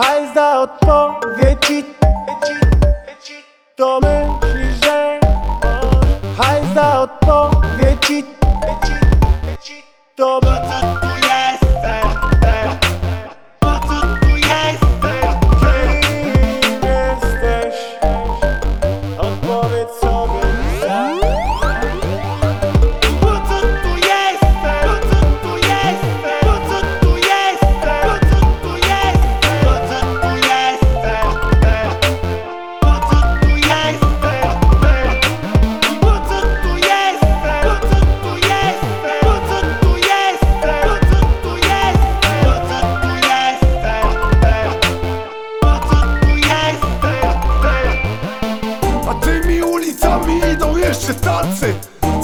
Hajs za odpowiedzi To myśli, że Hajs za odpowiedzi To myśli jeszcze tacy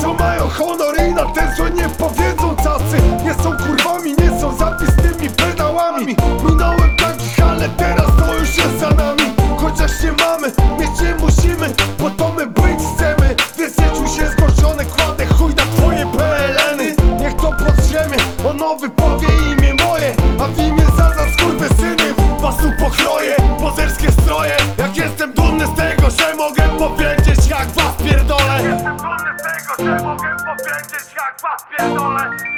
Co mają honor i na ten złe nie powiedzą cacy Nie są kurwami, nie są zapistymi pedałami. Minąłem takich, ale teraz to już jest za nami. Chociaż nie mamy, mieć nie musimy Bo to my być chcemy. Więc nie czuj się zgorszony, kładę chuj na twoje PLN-y Niech to pod ziemię, o nowy powie imię moje A w imię zada skurwysyny. Was upokroję, powiedzieć jak was pierdolę. Jestem dumny z tego, że mogę powiedzieć jak was pierdolę